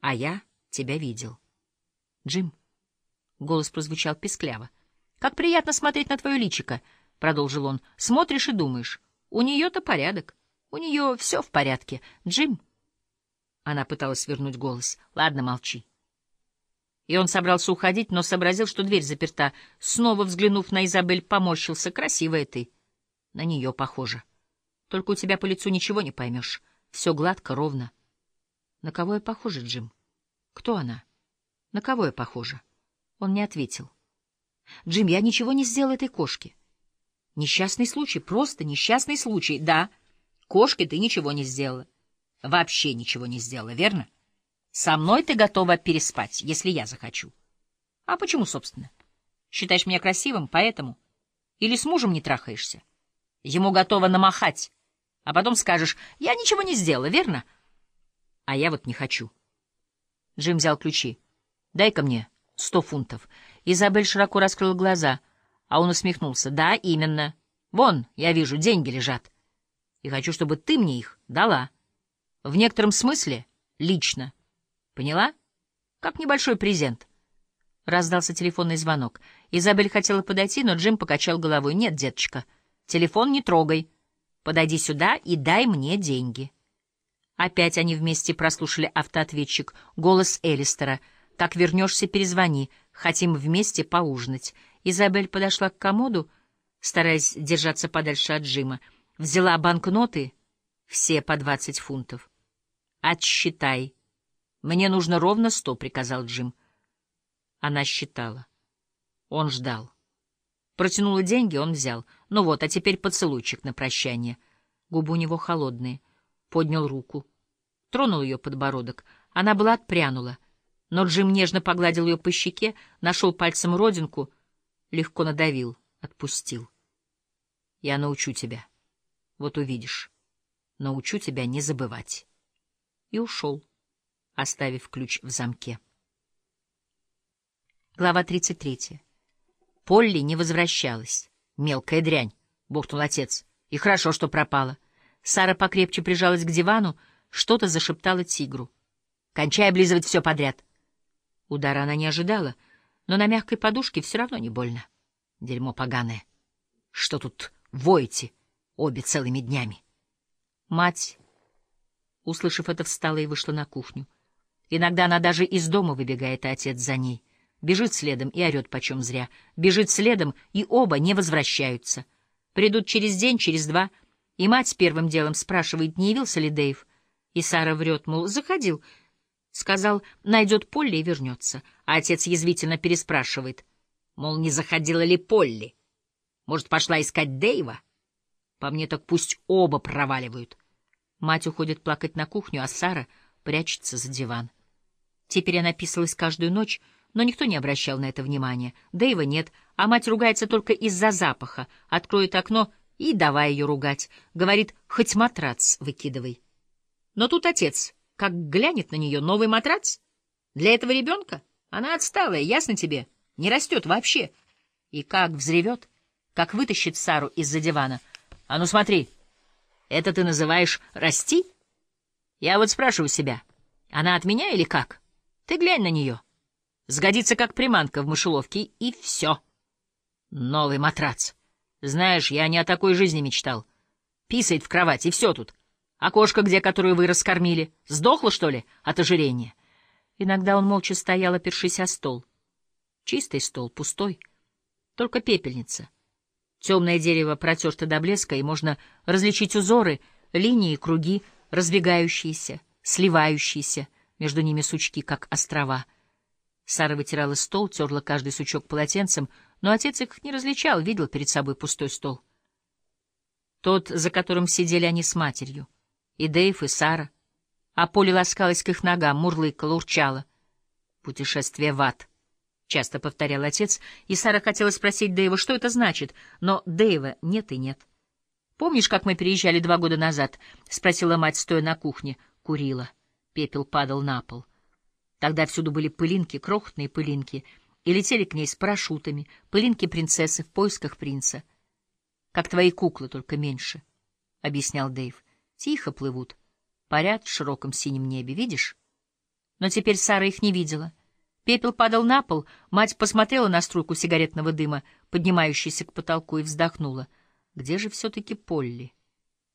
А я тебя видел. Джим. Голос прозвучал пескляво. Как приятно смотреть на твое личико, продолжил он. Смотришь и думаешь. У нее-то порядок. У нее все в порядке. Джим. Она пыталась вернуть голос. Ладно, молчи. И он собрался уходить, но сообразил, что дверь заперта. Снова взглянув на Изабель, поморщился. Красивая ты. На нее похоже. Только у тебя по лицу ничего не поймешь. Все гладко, ровно. На кого я похожа, Джим? Кто она? На кого я похожа? Он не ответил. Джим, я ничего не сделал этой кошке. Несчастный случай, просто несчастный случай. Да, кошке ты ничего не сделала. Вообще ничего не сделала, верно? Со мной ты готова переспать, если я захочу. А почему, собственно? Считаешь меня красивым, поэтому? Или с мужем не трахаешься? Ему готова намахать, а потом скажешь, я ничего не сделала, верно? А я вот не хочу. Джим взял ключи. Дай-ка мне сто фунтов. Изабель широко раскрыла глаза, а он усмехнулся. Да, именно. Вон, я вижу, деньги лежат. И хочу, чтобы ты мне их дала. В некотором смысле лично. Поняла? Как небольшой презент. Раздался телефонный звонок. Изабель хотела подойти, но Джим покачал головой. Нет, деточка, телефон не трогай. Подойди сюда и дай мне деньги. Опять они вместе прослушали автоответчик. Голос Элистера. «Как вернешься, перезвони. Хотим вместе поужинать». Изабель подошла к комоду, стараясь держаться подальше от Джима. Взяла банкноты, все по двадцать фунтов. «Отсчитай. Мне нужно ровно сто», — приказал Джим. Она считала. Он ждал. Протянула деньги, он взял. Ну вот, а теперь поцелуйчик на прощание. Губы у него холодные. Поднял руку. Тронул ее подбородок. Она была отпрянула. Но Джим нежно погладил ее по щеке, нашел пальцем родинку, легко надавил, отпустил. «Я научу тебя. Вот увидишь. Научу тебя не забывать». И ушел, оставив ключ в замке. Глава 33. Полли не возвращалась. «Мелкая дрянь», — буркнул отец. «И хорошо, что пропала». Сара покрепче прижалась к дивану, что-то зашептала тигру. «Кончай облизывать все подряд». Удара она не ожидала, но на мягкой подушке все равно не больно. Дерьмо поганое. Что тут воете обе целыми днями? Мать, услышав это, встала и вышла на кухню. Иногда она даже из дома выбегает, а отец за ней. Бежит следом и орет почем зря. Бежит следом, и оба не возвращаются. Придут через день, через два, и мать первым делом спрашивает, не явился ли Дэйв. И Сара врет, мол, заходил. Сказал, найдет Полли и вернется. А отец язвительно переспрашивает, мол, не заходила ли Полли? Может, пошла искать Дэйва? По мне так пусть оба проваливают. Мать уходит плакать на кухню, а Сара прячется за диван. Теперь она писалась каждую ночь, но никто не обращал на это внимания. Дэйва нет, а мать ругается только из-за запаха, откроет окно и давай ее ругать. Говорит, хоть матрац выкидывай. Но тут отец, как глянет на нее, новый матрац? Для этого ребенка? Она отсталая, ясно тебе? Не растет вообще. И как взревет, как вытащит Сару из-за дивана. А ну смотри, это ты называешь расти? Я вот спрашиваю себя, она от меня или как? Ты глянь на нее. Сгодится как приманка в мышеловке, и все. Новый матрац. Знаешь, я не о такой жизни мечтал. Писает в кровать, и все тут. А кошка где, которую вы раскормили? Сдохла, что ли, от ожирения? Иногда он молча стоял, опершись о стол. Чистый стол, пустой. Только пепельница. Темное дерево протерто до блеска, и можно различить узоры, линии, круги, разбегающиеся, сливающиеся, между ними сучки, как острова. Сара вытирала стол, терла каждый сучок полотенцем, но отец их не различал, видел перед собой пустой стол. Тот, за которым сидели они с матерью и Дэйв, и Сара. А Поле ласкалась к их ногам, мурлыкала, урчала. «Путешествие в ад», — часто повторял отец, и Сара хотела спросить Дэйва, что это значит, но Дэйва нет и нет. «Помнишь, как мы переезжали два года назад?» — спросила мать, стоя на кухне. Курила. Пепел падал на пол. Тогда всюду были пылинки, крохотные пылинки, и летели к ней с парашютами, пылинки принцессы в поисках принца. «Как твои куклы, только меньше», — объяснял Дэйв. Тихо плывут, парят в широком синем небе, видишь? Но теперь Сара их не видела. Пепел падал на пол, мать посмотрела на струйку сигаретного дыма, поднимающуюся к потолку, и вздохнула. Где же все-таки Полли?